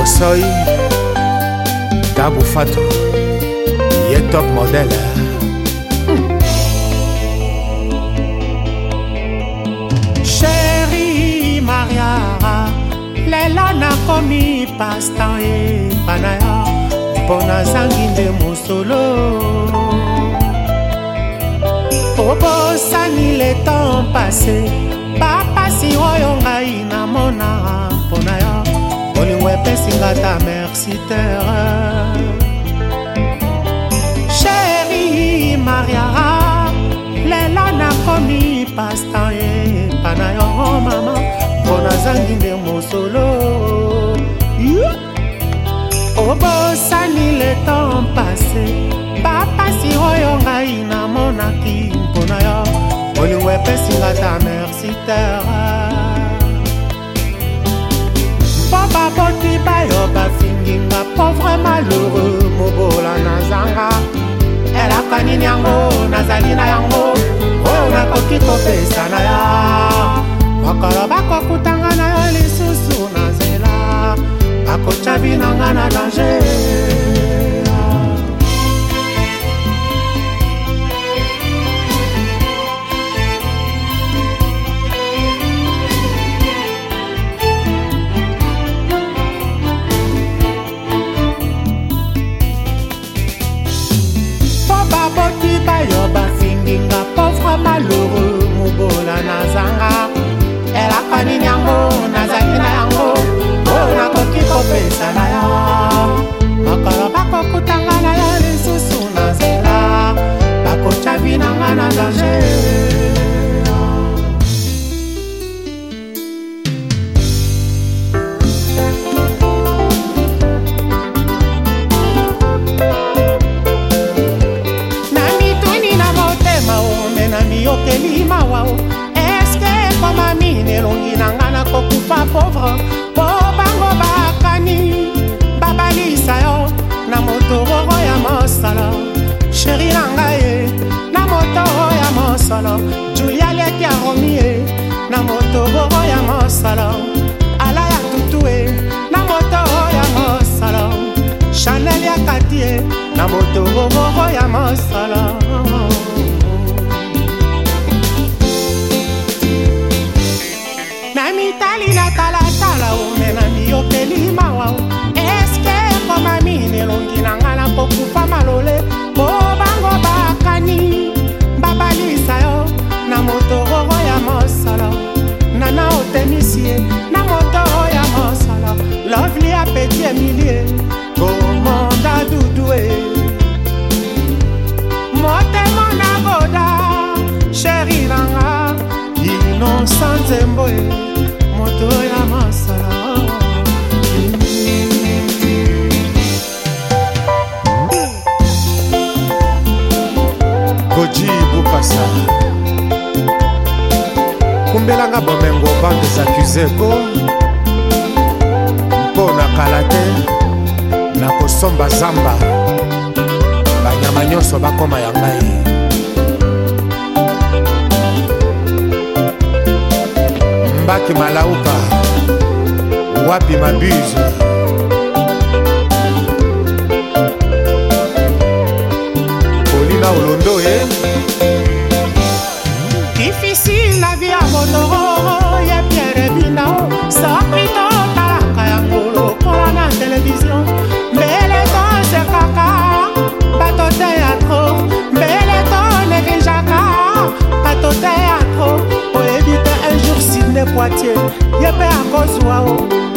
Bosoy Dabou Fatou Ye top modèle mm. Chérie Mariara lelo nakomi pastan epa na yo mpo nazangi nde mosolo obosani le temps pase bapasi oyo ngai namona bolingo epesinga ta merci terre sheri mariara lela nakomi pasta epa na yo oh, mama mpo nazangi nde mosolo obosani le temps passé bapasi oyo ngai namonaki mpona yo bolingo epesinga ta merci terre eske koma mini elongi na nga nakokufa pauvre mpo bango bakani babalisa yo na motororo ya mosolo sheri na ngai na motoro ya mosolo julia leki ya romie na motororo ya mosolo ala ya tutue na motoro ya mosolo chanel ya katie na motororo ya mosolo na moto ya mosala lovely apeti emilie komanda dudue motema na boda sheri nanga inosa nzembo e. moto ya osambelanga bomengo bandes akuzeko mpo na kala te nakosomba zamba banyama nyonso bakoma ya ngai mbaki malauka wapi mabuse kolina olondo e eh? fotoro ya pierre bina sapi totalaka yango lokola na televizio mbele tosekaka bato te ya tro mbele toneglijaka bato te ya tro oyebi te un jour sine poitier ye mpe akozwa o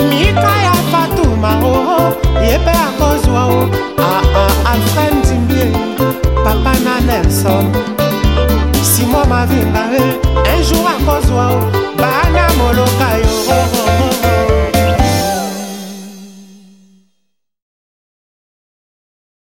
mika ya fatuma o ye mpe casual